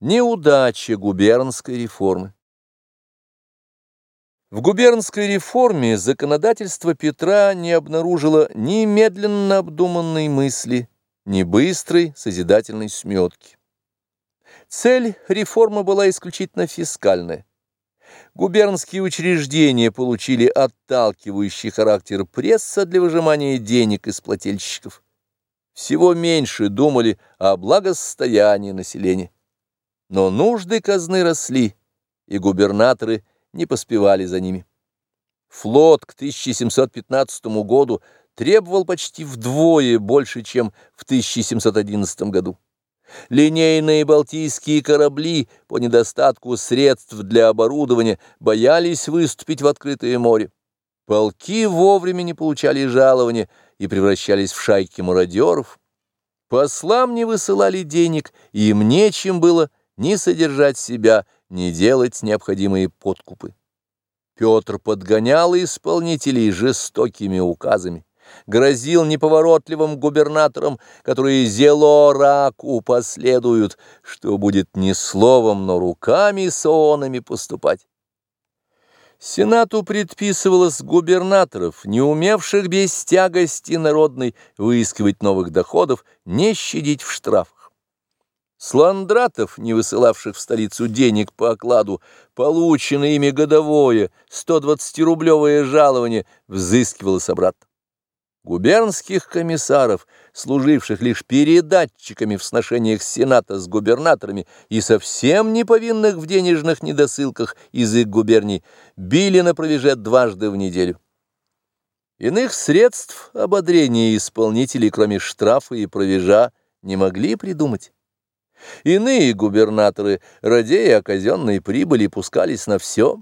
Неудача губернской реформы В губернской реформе законодательство Петра не обнаружило ни медленно обдуманной мысли, ни быстрой созидательной сметки. Цель реформы была исключительно фискальная. Губернские учреждения получили отталкивающий характер пресса для выжимания денег из плательщиков. Всего меньше думали о благосостоянии населения. Но нужды казны росли, и губернаторы не поспевали за ними. Флот к 1715 году требовал почти вдвое больше, чем в 1711 году. Линейные балтийские корабли по недостатку средств для оборудования боялись выступить в открытое море. Полки вовремя не получали жалования и превращались в шайки мародеров. Послам не высылали денег, и им нечем было ни содержать себя, ни делать необходимые подкупы. Петр подгонял исполнителей жестокими указами, грозил неповоротливым губернаторам, которые зело раку последуют, что будет не словом, но руками сонами поступать. Сенату предписывалось губернаторов, не умевших без тягости народной выискивать новых доходов, не щадить в штрафах. Сландратов, не высылавших в столицу денег по окладу, полученное ими годовое 120-рублевое жалование взыскивалось обратно. Губернских комиссаров, служивших лишь передатчиками в сношениях Сената с губернаторами и совсем не повинных в денежных недосылках из их губерний, били на провеже дважды в неделю. Иных средств ободрения исполнителей, кроме штрафа и провежа, не могли придумать. Иные губернаторы, радея о казенной прибыли, пускались на все.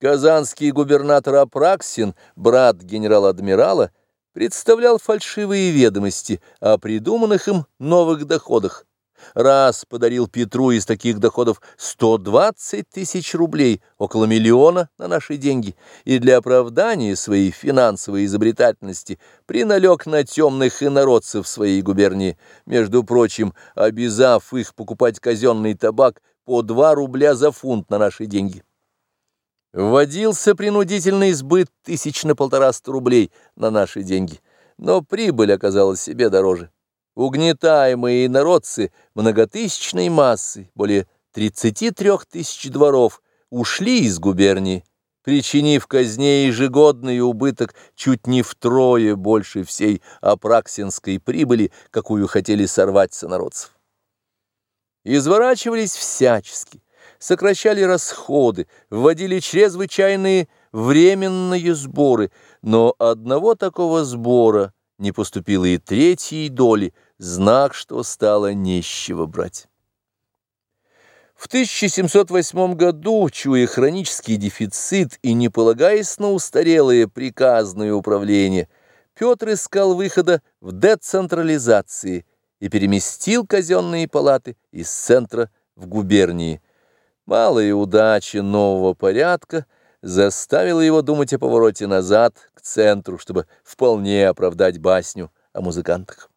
Казанский губернатор Апраксин, брат генерал-адмирала, представлял фальшивые ведомости о придуманных им новых доходах, раз подарил Петру из таких доходов 120 тысяч рублей, около миллиона на наши деньги, и для оправдания своей финансовой изобретательности приналег на темных инородцев своей губернии, между прочим, обязав их покупать казенный табак по 2 рубля за фунт на наши деньги. Вводился принудительный сбыт тысяч на полтораста рублей на наши деньги, но прибыль оказалась себе дороже угнетаемые народцы многотысячной массы, более 33 тысяч дворов, ушли из губернии, причинив казне ежегодный убыток чуть не втрое больше всей апраксинской прибыли, какую хотели сорвать сонародцев. Изворачивались всячески, сокращали расходы, вводили чрезвычайные временные сборы, но одного такого сбора не поступило и третьей доли – знак, что стало нищего брать. В 1708 году, чуя хронический дефицит и не полагаясь на устарелое приказное управление, Петр искал выхода в децентрализации и переместил казенные палаты из центра в губернии. Малая удача нового порядка заставила его думать о повороте назад, к центру, чтобы вполне оправдать басню о музыкантах.